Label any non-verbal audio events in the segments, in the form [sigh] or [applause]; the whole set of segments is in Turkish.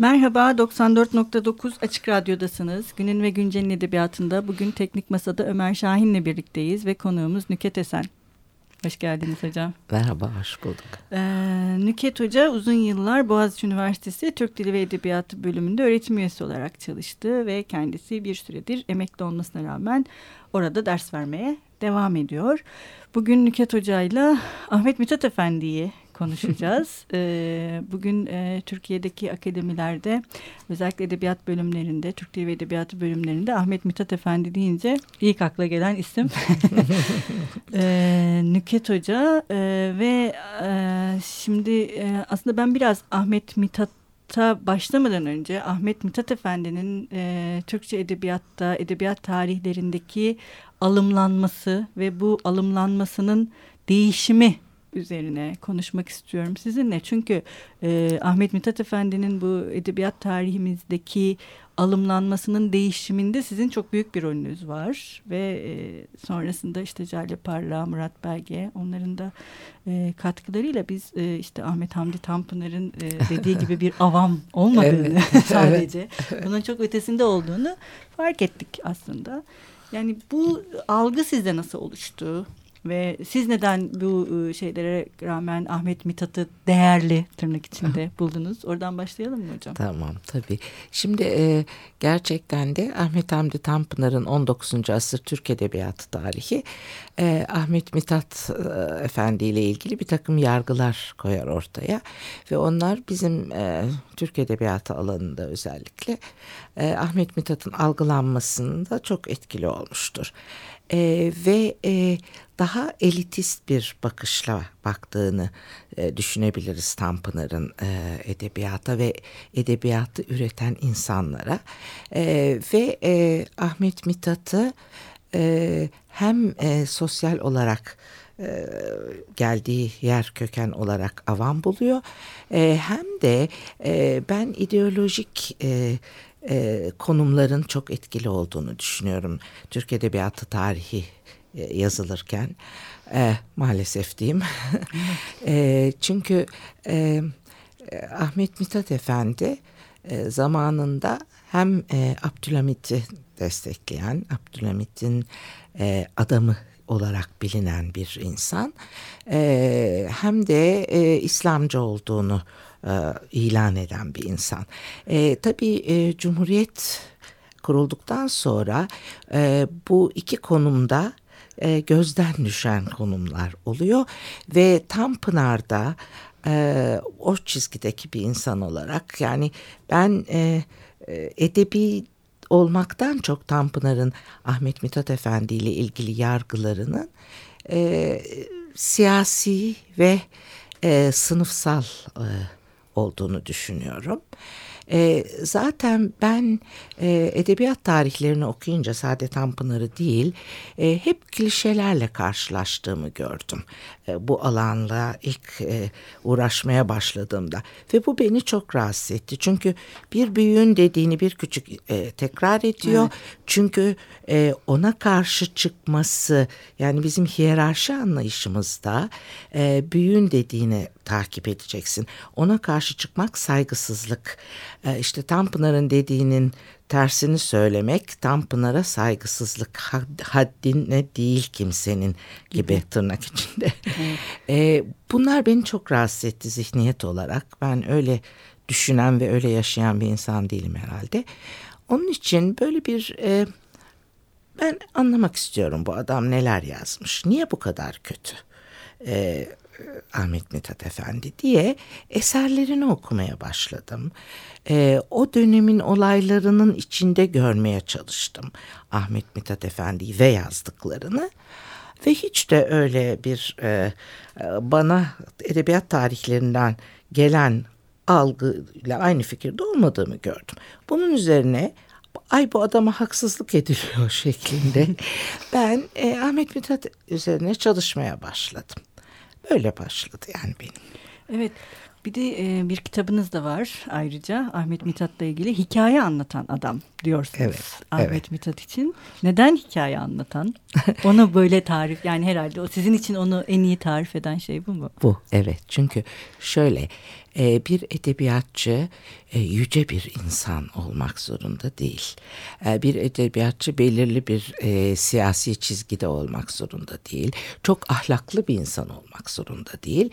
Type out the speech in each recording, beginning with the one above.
Merhaba, 94.9 Açık Radyo'dasınız. Günün ve Güncel'in edebiyatında bugün Teknik Masa'da Ömer Şahin'le birlikteyiz ve konuğumuz Nüket Esen. Hoş geldiniz hocam. Merhaba, hoş bulduk. Ee, Nüket Hoca uzun yıllar Boğaziçi Üniversitesi Türk Dili ve Edebiyatı bölümünde öğretim üyesi olarak çalıştı ve kendisi bir süredir emekli olmasına rağmen orada ders vermeye devam ediyor. Bugün Nüket Hoca ile Ahmet Mithat Efendi'yi konuşacağız. [laughs] e, bugün e, Türkiye'deki akademilerde özellikle edebiyat bölümlerinde, Türk Dili ve Edebiyatı bölümlerinde Ahmet Mithat Efendi deyince ilk akla gelen isim [laughs] e, Nüket Hoca e, ve e, şimdi e, aslında ben biraz Ahmet Mithat ta başlamadan önce Ahmet Mithat Efendi'nin e, Türkçe edebiyatta, edebiyat tarihlerindeki alımlanması ve bu alımlanmasının değişimi üzerine konuşmak istiyorum sizinle. Çünkü e, Ahmet Mithat Efendi'nin bu edebiyat tarihimizdeki alımlanmasının değişiminde sizin çok büyük bir rolünüz var. Ve e, sonrasında işte Cale Parla, Murat Belge onların da e, katkılarıyla biz e, işte Ahmet Hamdi Tanpınar'ın e, dediği gibi bir [laughs] avam olmadığını evet, [laughs] sadece evet. bunun çok ötesinde olduğunu fark ettik aslında. Yani bu algı sizde nasıl oluştu? Ve siz neden bu ıı, şeylere rağmen Ahmet Mithat'ı değerli tırnak içinde [laughs] buldunuz? Oradan başlayalım mı hocam? Tamam tabii. Şimdi e, gerçekten de Ahmet Hamdi Tanpınar'ın 19. asır Türk Edebiyatı tarihi e, Ahmet Mithat e, Efendi ile ilgili bir takım yargılar koyar ortaya. Ve onlar bizim e, Türk Edebiyatı alanında özellikle e, Ahmet Mithat'ın algılanmasında çok etkili olmuştur e, ve e, daha elitist bir bakışla baktığını e, düşünebiliriz Tanpınar'ın e, edebiyata ve edebiyatı üreten insanlara. E, ve e, Ahmet Mithat'ı e, hem e, sosyal olarak e, geldiği yer köken olarak avam buluyor e, hem de e, ben ideolojik e, e, konumların çok etkili olduğunu düşünüyorum. Türk Edebiyatı tarihi e, yazılırken e, maalesef diyeyim. [laughs] e, çünkü e, Ahmet Mithat Efendi e, zamanında hem e, Abdülhamit'i destekleyen, Abdülhamit'in e, adamı olarak bilinen bir insan e, hem de e, İslamcı olduğunu e, ilan eden bir insan. E, tabii e, Cumhuriyet kurulduktan sonra e, bu iki konumda e, gözden düşen konumlar oluyor ve Tanpınar'da e, o çizgideki bir insan olarak yani ben e, e edebi olmaktan çok Tanpınar'ın Ahmet Mithat Efendi ile ilgili yargılarının e, siyasi ve e, sınıfsal e, olduğunu düşünüyorum. E, zaten ben e, edebiyat tarihlerini okuyunca Saadet Tanpınar'ı değil e, hep klişelerle karşılaştığımı gördüm. E, bu alanla ilk e, uğraşmaya başladığımda ve bu beni çok rahatsız etti. Çünkü bir büyüğün dediğini bir küçük e, tekrar ediyor. Evet. Çünkü e, ona karşı çıkması yani bizim hiyerarşi anlayışımızda e, büyüğün dediğini takip edeceksin. Ona karşı çıkmak saygısızlık. E, işte Tanpınar'ın dediğinin tersini söylemek Tanpınar'a saygısızlık haddine değil kimsenin gibi tırnak içinde. [laughs] e, bunlar beni çok rahatsız etti zihniyet olarak. Ben öyle düşünen ve öyle yaşayan bir insan değilim herhalde. Onun için böyle bir e, ben anlamak istiyorum bu adam neler yazmış. Niye bu kadar kötü? E, Ahmet Mithat Efendi diye eserlerini okumaya başladım. E, o dönemin olaylarının içinde görmeye çalıştım Ahmet Mithat Efendi'yi ve yazdıklarını. Ve hiç de öyle bir e, bana edebiyat tarihlerinden gelen algıyla aynı fikirde olmadığımı gördüm. Bunun üzerine ay bu adama haksızlık ediliyor [laughs] şeklinde ben e, Ahmet Mithat üzerine çalışmaya başladım. Öyle başladı yani benim. Evet Bir de e, bir kitabınız da var ayrıca Ahmet Mithat'la ilgili hikaye anlatan adam diyorsunuz evet, Ahmet evet. Mithat için. Neden hikaye anlatan? Onu böyle tarif yani herhalde o sizin için onu en iyi tarif eden şey bu mu? Bu evet çünkü şöyle e, bir edebiyatçı e, yüce bir insan olmak zorunda değil. E, bir edebiyatçı belirli bir e, siyasi çizgide olmak zorunda değil. Çok ahlaklı bir insan olmak zorunda değil.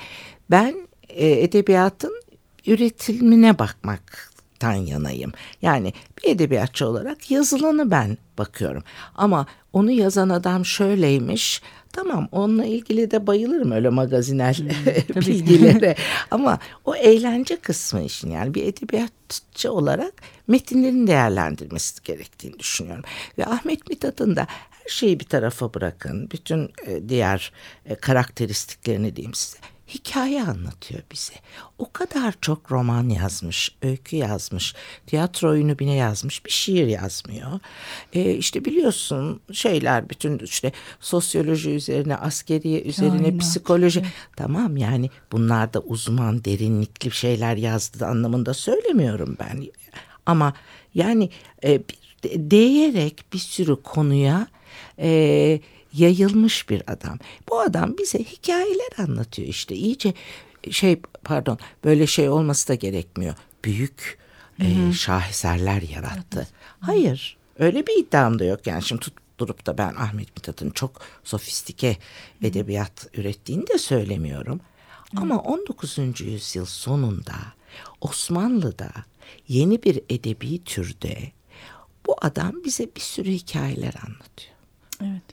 Ben e, edebiyatın üretimine bakmaktan yanayım. Yani bir edebiyatçı olarak yazılanı ben bakıyorum. Ama onu yazan adam şöyleymiş. Tamam onunla ilgili de bayılırım öyle magazinel hmm, [laughs] bilgilere. Ama o eğlence kısmı işin yani bir edebiyatçı olarak metinlerin değerlendirmesi gerektiğini düşünüyorum. Ve Ahmet Mithat'ın da her şeyi bir tarafa bırakın. Bütün e, diğer e, karakteristiklerini diyeyim size hikaye anlatıyor bize. O kadar çok roman yazmış, öykü yazmış, tiyatro oyunu bile yazmış, bir şiir yazmıyor. E, işte biliyorsun şeyler bütün işte sosyoloji üzerine, askeriye üzerine, Aynen. psikoloji. Evet. Tamam yani bunlar da uzman, derinlikli şeyler yazdı anlamında söylemiyorum ben. Ama yani e, değerek bir sürü konuya... E, yayılmış bir adam. Bu adam bize hikayeler anlatıyor işte iyice şey pardon böyle şey olması da gerekmiyor. Büyük e, şaheserler yarattı. Evet. Hayır öyle bir iddiam da yok yani şimdi tut, durup da ben Ahmet Mithat'ın çok sofistike edebiyat ürettiğini de söylemiyorum. Hı. Ama 19. yüzyıl sonunda Osmanlı'da yeni bir edebi türde bu adam bize bir sürü hikayeler anlatıyor. Evet.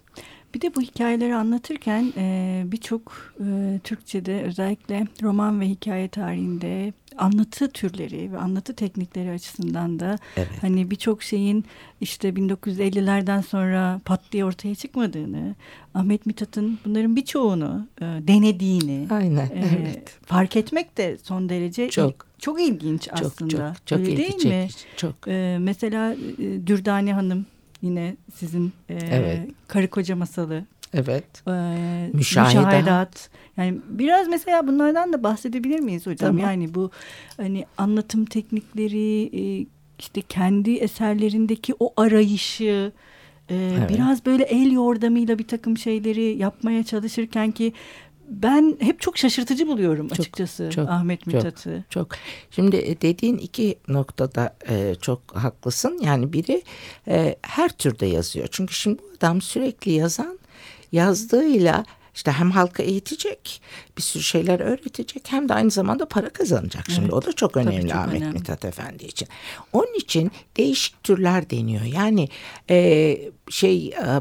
Bir de bu hikayeleri anlatırken e, birçok e, Türkçe'de özellikle roman ve hikaye tarihinde anlatı türleri ve anlatı teknikleri açısından da evet. hani birçok şeyin işte 1950'lerden sonra pat diye ortaya çıkmadığını, Ahmet Mithat'ın bunların birçoğunu e, denediğini Aynen, e, evet. fark etmek de son derece çok çok ilginç çok, aslında. Çok, çok Öyle ilgi değil mi? Çok. E, mesela e, Dürdane Hanım Yine sizin e, evet. karı koca masalı. Evet. E, müşahidat. müşahidat. Yani biraz mesela bunlardan da bahsedebilir miyiz hocam? Tamam. Yani bu hani anlatım teknikleri, e, işte kendi eserlerindeki o arayışı, e, evet. biraz böyle el yordamıyla bir takım şeyleri yapmaya çalışırken ki ben hep çok şaşırtıcı buluyorum çok, açıkçası çok, Ahmet Mithat'ı. Çok, çok. Şimdi e, dediğin iki noktada e, çok haklısın. Yani biri e, her türde yazıyor. Çünkü şimdi bu adam sürekli yazan yazdığıyla işte hem halka eğitecek, bir sürü şeyler öğretecek hem de aynı zamanda para kazanacak. Şimdi evet, o da çok önemli çok Ahmet önemli. Mithat Efendi için. Onun için değişik türler deniyor. Yani e, şey e,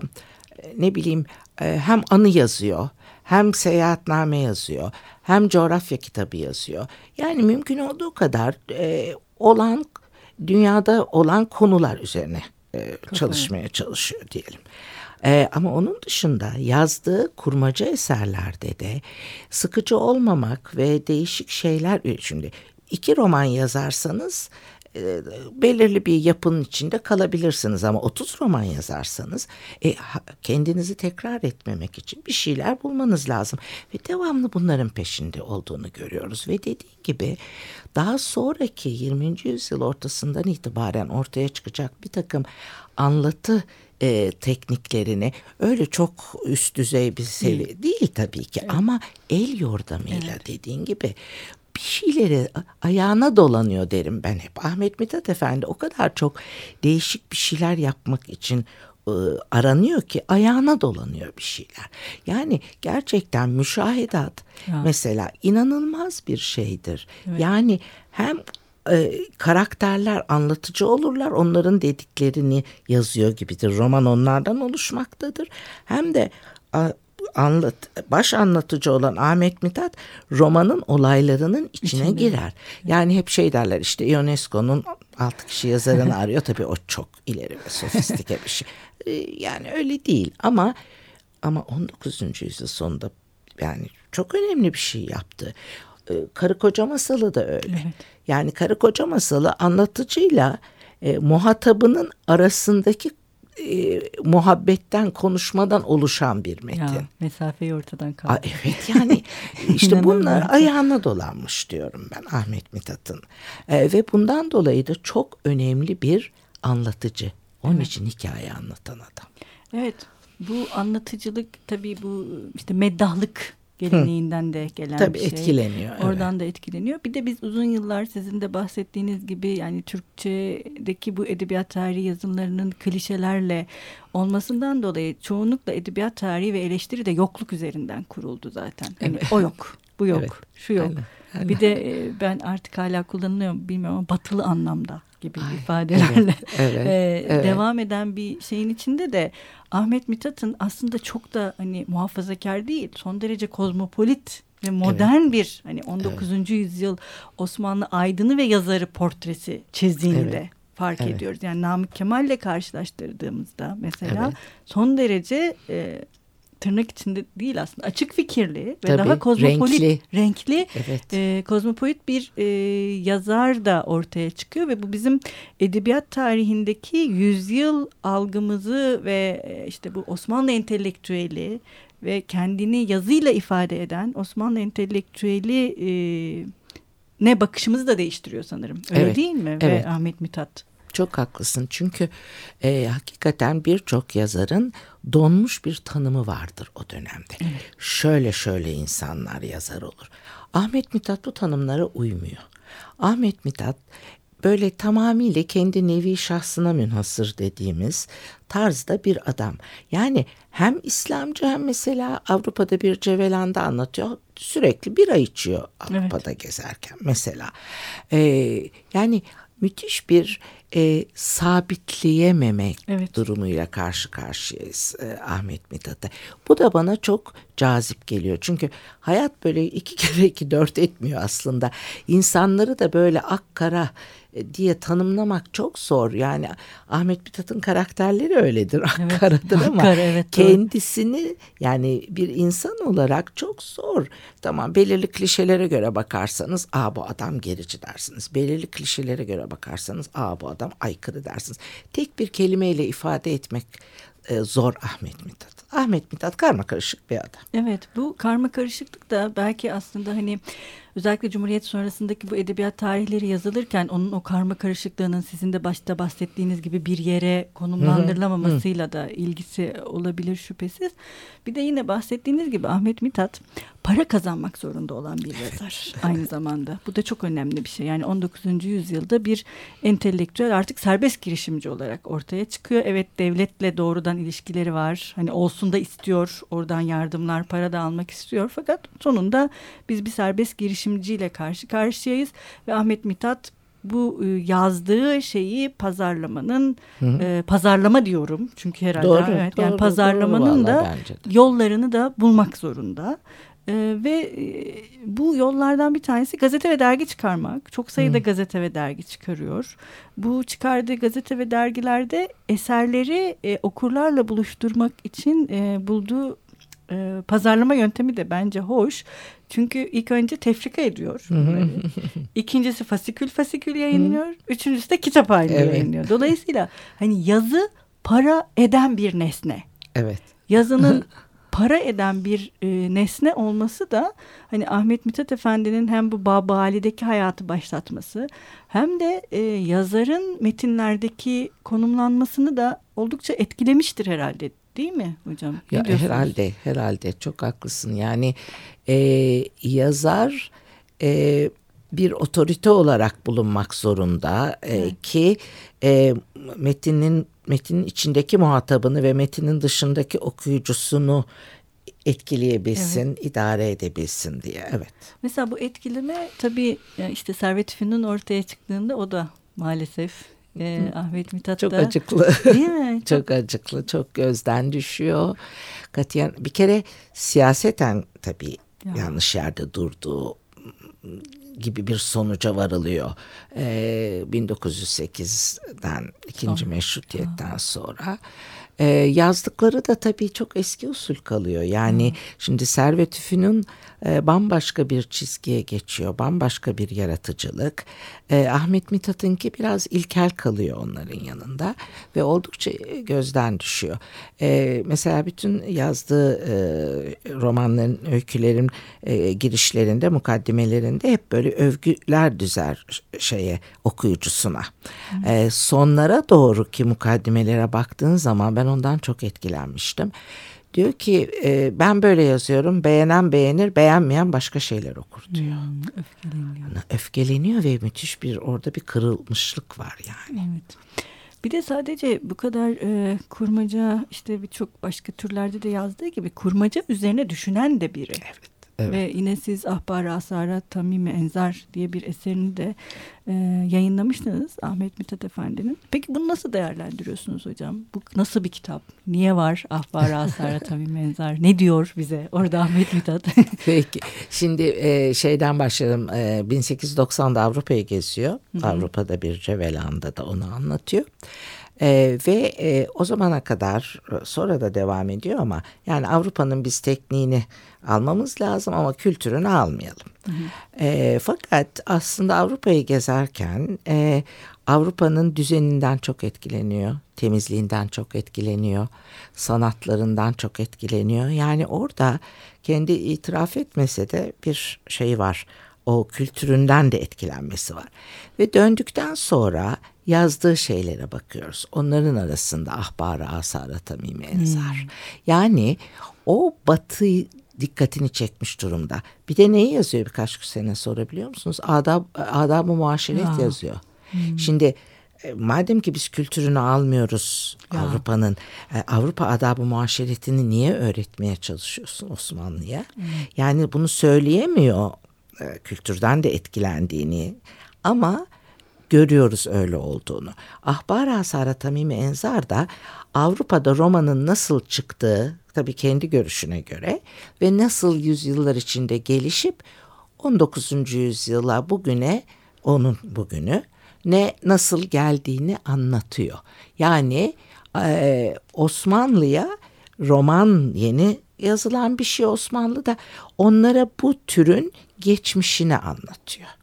ne bileyim e, hem anı yazıyor hem seyahatname yazıyor hem coğrafya kitabı yazıyor. Yani mümkün olduğu kadar e, olan dünyada olan konular üzerine e, çalışmaya çalışıyor diyelim. E, ama onun dışında yazdığı kurmaca eserlerde de sıkıcı olmamak ve değişik şeyler şimdi iki roman yazarsanız e, belirli bir yapının içinde kalabilirsiniz ama 30 roman yazarsanız e, kendinizi tekrar etmemek için bir şeyler bulmanız lazım ve devamlı bunların peşinde olduğunu görüyoruz ve dediğim gibi daha sonraki 20. yüzyıl ortasından itibaren ortaya çıkacak bir takım anlatı e, tekniklerini öyle çok üst düzey bir seviye değil, tabii ki evet. ama el yordamıyla evet. dediğin gibi bir şeyleri ayağına dolanıyor derim ben hep. Ahmet Mithat Efendi o kadar çok değişik bir şeyler yapmak için ıı, aranıyor ki ayağına dolanıyor bir şeyler. Yani gerçekten müşahidat ya. mesela inanılmaz bir şeydir. Evet. Yani hem e, karakterler anlatıcı olurlar onların dediklerini yazıyor gibidir. Roman onlardan oluşmaktadır. Hem de anlat, baş anlatıcı olan Ahmet Mithat romanın olaylarının içine İçinde. girer. Yani hep şey derler işte Ionesco'nun altı kişi yazarını [laughs] arıyor. Tabii o çok ileri ve sofistike bir şey. Ee, yani öyle değil ama ama 19. yüzyıl sonunda yani çok önemli bir şey yaptı. Ee, karı koca masalı da öyle. Evet. Yani karı koca masalı anlatıcıyla e, muhatabının arasındaki e, muhabbetten konuşmadan oluşan bir metin. Ya, mesafeyi ortadan kaldırıyor. Evet yani [laughs] işte bunlar ayağına dolanmış diyorum ben Ahmet Mithat'ın. E, ve bundan dolayı da çok önemli bir anlatıcı. Onun evet. için hikaye anlatan adam. Evet bu anlatıcılık tabii bu işte meddahlık geleneğinden de gelen Tabii bir şey. etkileniyor. Oradan evet. da etkileniyor. Bir de biz uzun yıllar sizin de bahsettiğiniz gibi yani Türkçedeki bu edebiyat tarihi yazılarının klişelerle olmasından dolayı çoğunlukla edebiyat tarihi ve eleştiri de yokluk üzerinden kuruldu zaten. Yani evet. o yok, bu yok, evet. şu yok. Aynen. Aynen. Bir de e, ben artık hala kullanılıyor bilmiyorum ama batılı anlamda gibi Ay, ifadelerle evet, evet, e, evet. devam eden bir şeyin içinde de Ahmet Mithat'ın aslında çok da hani muhafazakar değil son derece kozmopolit ve modern evet. bir hani 19. Evet. yüzyıl Osmanlı aydını ve yazarı portresi çizdiğini evet. de fark evet. ediyoruz. Yani Namık Kemal'le karşılaştırdığımızda mesela evet. son derece e, tırnak içinde değil aslında açık fikirli ve Tabii, daha kozmopolit renkli, renkli evet. e, kozmopolit bir e, yazar da ortaya çıkıyor ve bu bizim edebiyat tarihindeki yüzyıl algımızı ve e, işte bu Osmanlı entelektüeli ve kendini yazıyla ifade eden Osmanlı entelektüeli e, ne bakışımızı da değiştiriyor sanırım. Öyle evet, değil mi? Evet. Ve Ahmet Mithat. Çok haklısın çünkü e, hakikaten birçok yazarın donmuş bir tanımı vardır o dönemde. Evet. Şöyle şöyle insanlar yazar olur. Ahmet Mithat bu tanımlara uymuyor. Ahmet Mithat böyle tamamıyla kendi nevi şahsına münhasır dediğimiz tarzda bir adam. Yani hem İslamcı hem mesela Avrupa'da bir cevelanda anlatıyor. Sürekli bira içiyor Avrupa'da evet. gezerken mesela. Ee, yani müthiş bir e, sabitleyememek evet. durumuyla karşı karşıyayız e, Ahmet Mithat'ta. Bu da bana çok cazip geliyor. Çünkü hayat böyle iki kere iki dört etmiyor aslında. İnsanları da böyle ak kara diye tanımlamak çok zor. Yani Ahmet Mithat'ın karakterleri öyledir. Evet. Akkaradır ama Akkar, evet, kendisini yani bir insan olarak çok zor. Tamam belirli klişelere göre bakarsanız aa bu adam gerici dersiniz. Belirli klişelere göre bakarsanız aa bu adam aykırı dersiniz. Tek bir kelimeyle ifade etmek e, zor Ahmet Mithat. Ahmet Mithat karma karışık bir adam. Evet bu karma karışıklık da belki aslında hani özellikle Cumhuriyet sonrasındaki bu edebiyat tarihleri yazılırken onun o karma karışıklığının sizin de başta bahsettiğiniz gibi bir yere konumlandırılamamasıyla da ilgisi olabilir şüphesiz. Bir de yine bahsettiğiniz gibi Ahmet Mithat para kazanmak zorunda olan bir yazar [laughs] aynı zamanda. Bu da çok önemli bir şey. Yani 19. yüzyılda bir entelektüel artık serbest girişimci olarak ortaya çıkıyor. Evet devletle doğrudan ilişkileri var. Hani olsun da istiyor. Oradan yardımlar, para da almak istiyor. Fakat sonunda biz bir serbest girişimciyle karşı karşıyayız ve Ahmet Mithat bu e, yazdığı şeyi pazarlamanın E, pazarlama diyorum çünkü herhalde doğru, evet, doğru, yani pazarlamanın doğru, da yollarını da bulmak zorunda. Ee, ve e, bu yollardan bir tanesi gazete ve dergi çıkarmak. Çok sayıda hmm. gazete ve dergi çıkarıyor. Bu çıkardığı gazete ve dergilerde eserleri e, okurlarla buluşturmak için e, bulduğu e, pazarlama yöntemi de bence hoş. Çünkü ilk önce tefrika ediyor. [laughs] İkincisi fasikül fasikül yayınlıyor. Üçüncüsü de kitap halinde evet. yayınlıyor. Dolayısıyla hani yazı para eden bir nesne. Evet. Yazının [laughs] para eden bir e, nesne olması da hani Ahmet Mithat Efendi'nin hem bu Baba Ali'deki hayatı başlatması hem de e, yazarın metinlerdeki konumlanmasını da oldukça etkilemiştir herhalde değil mi hocam? Ya herhalde herhalde. Çok haklısın. Yani e, yazar e, bir otorite olarak bulunmak zorunda e, ki e, metinin metinin içindeki muhatabını ve metinin dışındaki okuyucusunu etkileyebilsin, evet. idare edebilsin diye. Evet. Mesela bu etkileme tabii işte Servet Fünun ortaya çıktığında o da maalesef e, Ahmet Mithat çok acıklı. Değil mi? [laughs] Çok... çok acıklı, çok gözden düşüyor. Katiyen bir kere siyaseten tabii ya. yanlış yerde durduğu gibi bir sonuca varılıyor. Ee, 1908'den ikinci meşrutiyetten sonra. E, yazdıkları da tabii çok eski usul kalıyor. Yani hmm. şimdi Servet Üfün'ün e, bambaşka bir çizgiye geçiyor. Bambaşka bir yaratıcılık. E, Ahmet Mithat'ınki biraz ilkel kalıyor onların yanında ve oldukça gözden düşüyor. E, mesela bütün yazdığı e, romanların, öykülerin e, girişlerinde, mukaddimelerinde hep böyle övgüler düzer şeye okuyucusuna. Hmm. E, sonlara doğru ki mukaddimelere baktığın zaman ben ondan çok etkilenmiştim. Diyor ki e, ben böyle yazıyorum beğenen beğenir beğenmeyen başka şeyler okur diyor. Hmm, öfkeleniyor. Öfkeleniyor ve müthiş bir orada bir kırılmışlık var yani. Evet. Bir de sadece bu kadar e, kurmaca işte birçok başka türlerde de yazdığı gibi kurmaca üzerine düşünen de biri. Evet. Evet. Ve yine siz Ahbar Asara Tamimi Enzar diye bir eserini de e, yayınlamıştınız Ahmet Mithat Efendi'nin. Peki bunu nasıl değerlendiriyorsunuz hocam? Bu nasıl bir kitap? Niye var Ahbar Asara [laughs] Tamimi Enzar? Ne diyor bize orada Ahmet Mithat? [laughs] Peki şimdi e, şeyden başlayalım. E, 1890'da Avrupa'yı geziyor. Hı-hı. Avrupa'da bir Cevelan'da da onu anlatıyor. Ee, ve e, o zamana kadar sonra da devam ediyor ama yani Avrupa'nın biz tekniğini almamız lazım ama kültürünü almayalım. Hı hı. E, fakat aslında Avrupa'yı gezerken e, Avrupa'nın düzeninden çok etkileniyor, temizliğinden çok etkileniyor, sanatlarından çok etkileniyor. Yani orada kendi itiraf etmese de bir şey var. O kültüründen de etkilenmesi var. Ve döndükten sonra yazdığı şeylere bakıyoruz. Onların arasında Ahbar-ı Asara Tamimi Enzar. Hmm. Yani o batı dikkatini çekmiş durumda. Bir de neyi yazıyor birkaç sene sonra biliyor musunuz? Adab, adab-ı muaşeret ya. yazıyor. Hmm. Şimdi e, madem ki biz kültürünü almıyoruz Avrupa'nın e, Avrupa adabı muaşeretini niye öğretmeye çalışıyorsun Osmanlı'ya? Hmm. Yani bunu söyleyemiyor e, kültürden de etkilendiğini ama görüyoruz öyle olduğunu. Ahbar Asara Tamimi Enzar da Avrupa'da romanın nasıl çıktığı tabii kendi görüşüne göre ve nasıl yüzyıllar içinde gelişip 19. yüzyıla bugüne onun bugünü ne nasıl geldiğini anlatıyor. Yani e, Osmanlı'ya roman yeni yazılan bir şey Osmanlı'da onlara bu türün geçmişini anlatıyor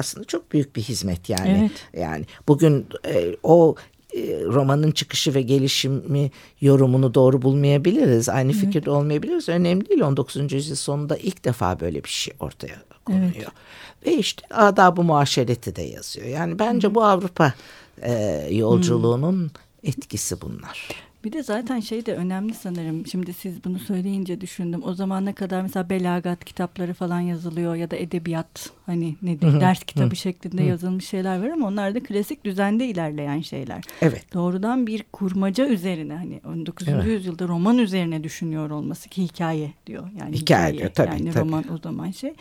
aslında çok büyük bir hizmet yani. Evet. Yani bugün e, o e, romanın çıkışı ve gelişimi yorumunu doğru bulmayabiliriz. Aynı evet. fikirde olmayabiliriz. Önemli değil. 19. yüzyıl sonunda ilk defa böyle bir şey ortaya konuyor. Evet. Ve işte adab-ı muaşereti de yazıyor. Yani bence Hı. bu Avrupa e, yolculuğunun Hı. etkisi bunlar. Bir de zaten şey de önemli sanırım. Şimdi siz bunu söyleyince düşündüm. O zamana kadar mesela belagat kitapları falan yazılıyor ya da edebiyat hani ne diyeyim ders kitabı şeklinde yazılmış şeyler var ama onlar da klasik düzende ilerleyen şeyler. Evet. Doğrudan bir kurmaca üzerine hani 19. Evet. yüzyılda roman üzerine düşünüyor olması ki hikaye diyor. Yani hikaye, hikaye tabii, yani tabii. roman o zaman şey.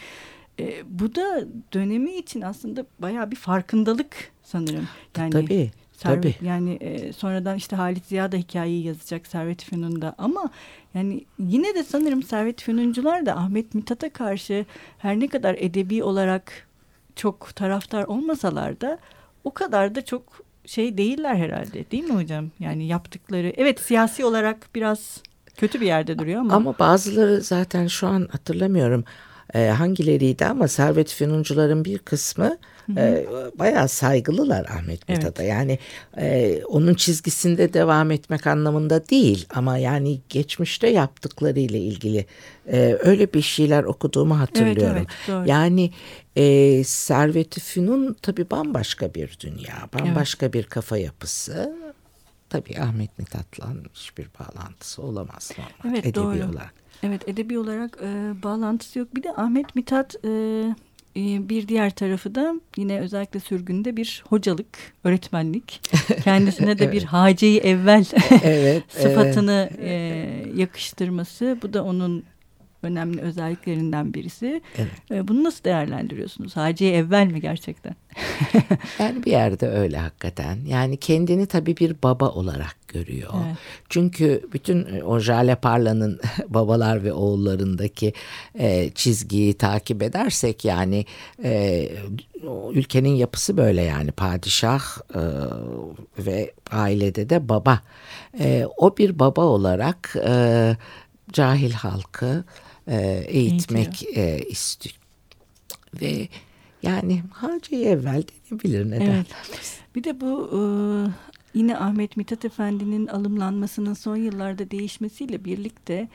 E, bu da dönemi için aslında bayağı bir farkındalık sanırım. Yani tabii. Servet, Tabii. Yani e, sonradan işte Halit Ziya da hikayeyi yazacak Servet Fünun'da ama yani yine de sanırım Servet Fünuncular da Ahmet Mithat'a karşı her ne kadar edebi olarak çok taraftar olmasalar da o kadar da çok şey değiller herhalde değil mi hocam? Yani yaptıkları evet siyasi olarak biraz kötü bir yerde duruyor ama. Ama bazıları zaten şu an hatırlamıyorum e, hangileriydi ama Servet Fünuncuların bir kısmı e, bayağı saygılılar Ahmet Mithat'a. Evet. Yani e, onun çizgisinde devam etmek anlamında değil ama yani geçmişte yaptıklarıyla ilgili e, öyle bir şeyler okuduğumu hatırlıyorum. Evet, evet, doğru. Yani e, Servet-i Fünun tabii bambaşka bir dünya, bambaşka evet. bir kafa yapısı. Tabii Ahmet Mithat'la hiçbir bağlantısı olamaz normal evet, edebi doğru. olarak. Evet edebi olarak e, bağlantısı yok. Bir de Ahmet Mithat e, e, bir diğer tarafı da yine özellikle sürgünde bir hocalık, öğretmenlik. [laughs] Kendisine de evet. bir haceyi evvel evet, [laughs] sıfatını evet. E, yakıştırması. Bu da onun önemli özelliklerinden birisi. Evet. E, bunu nasıl değerlendiriyorsunuz? Hacı'ya evvel mi gerçekten? [laughs] yani bir yerde öyle hakikaten. Yani kendini tabii bir baba olarak görüyor. Evet. Çünkü bütün e, o Jale Parla'nın [laughs] babalar ve oğullarındaki e, çizgiyi takip edersek yani e, ülkenin yapısı böyle yani padişah e, ve ailede de baba. E, o bir baba olarak e, cahil halkı e, eğitmek e, istiyor. Ve yani Hacı evvel denebilir neden? Evet. Bir de bu e, yine Ahmet Mithat Efendi'nin alımlanmasının son yıllarda değişmesiyle birlikte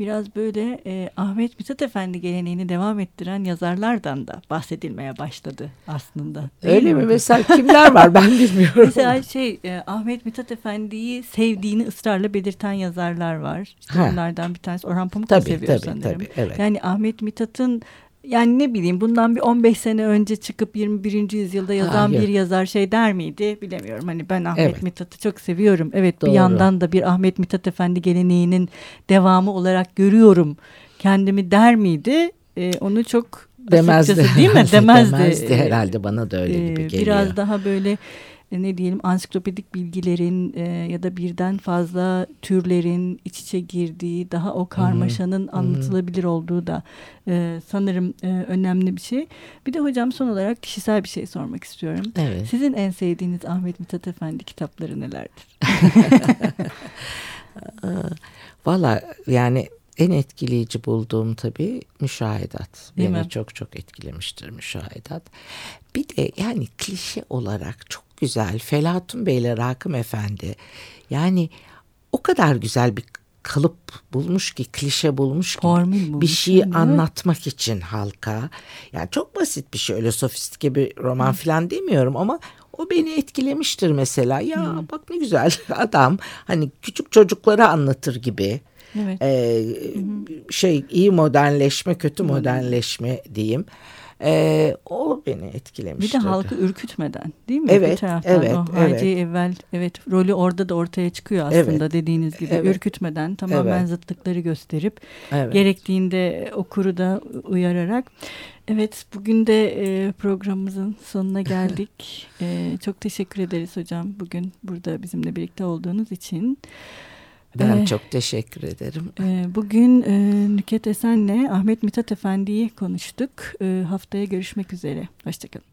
biraz böyle e, Ahmet Mithat Efendi geleneğini devam ettiren yazarlardan da bahsedilmeye başladı aslında. Öyle mi? Mesela kimler var ben [laughs] bilmiyorum. Mesela şey e, Ahmet Mithat Efendi'yi sevdiğini ısrarla belirten yazarlar var. İşte bunlardan bir tanesi Orhan Pamuk tabii, da seviyor tabii, sanırım. Tabii, evet. Yani Ahmet Mithat'ın yani ne bileyim bundan bir 15 sene önce çıkıp 21. yüzyılda yazan Hayır. bir yazar şey der miydi bilemiyorum. Hani ben Ahmet evet. Mithat'ı çok seviyorum. Evet Doğru. bir yandan da bir Ahmet Mithat Efendi geleneğinin devamı olarak görüyorum kendimi der miydi? Ee, onu çok demezdi. değil mi? [laughs] Demezdi. demezdi herhalde bana da öyle gibi geliyor. Biraz daha böyle ne diyelim ansiklopedik bilgilerin e, ya da birden fazla türlerin iç içe girdiği daha o karmaşanın hmm. anlatılabilir olduğu da e, sanırım e, önemli bir şey. Bir de hocam son olarak kişisel bir şey sormak istiyorum. Evet. Sizin en sevdiğiniz Ahmet Mithat Efendi kitapları nelerdir? [laughs] Valla yani en etkileyici bulduğum tabii müşahedat. Değil Beni mi? çok çok etkilemiştir müşahedat. Bir de yani klişe olarak çok güzel Felatun Bey ile Rakım Efendi yani o kadar güzel bir kalıp bulmuş ki klişe bulmuş ki Formül bir şeyi anlatmak için halka. Yani çok basit bir şey öyle sofistike bir roman falan demiyorum ama o beni etkilemiştir mesela. Ya hmm. bak ne güzel [laughs] adam hani küçük çocuklara anlatır gibi. Evet. Ee, şey iyi modernleşme kötü modernleşme diyeyim. Ee, o beni etkilemişti. Bir de halkı ürkütmeden değil mi? Evet, Bir taraftan evet, o evet. evvel evet rolü orada da ortaya çıkıyor aslında evet, dediğiniz gibi. Evet. Ürkütmeden tamamen evet. zıtlıkları gösterip evet. gerektiğinde okuru da uyararak. Evet bugün de e, programımızın sonuna geldik. [laughs] e, çok teşekkür ederiz hocam bugün burada bizimle birlikte olduğunuz için. Ben ee, çok teşekkür ederim. E, bugün e, Nüket Esen'le Ahmet Mithat Efendi'yi konuştuk. E, haftaya görüşmek üzere. Hoşçakalın.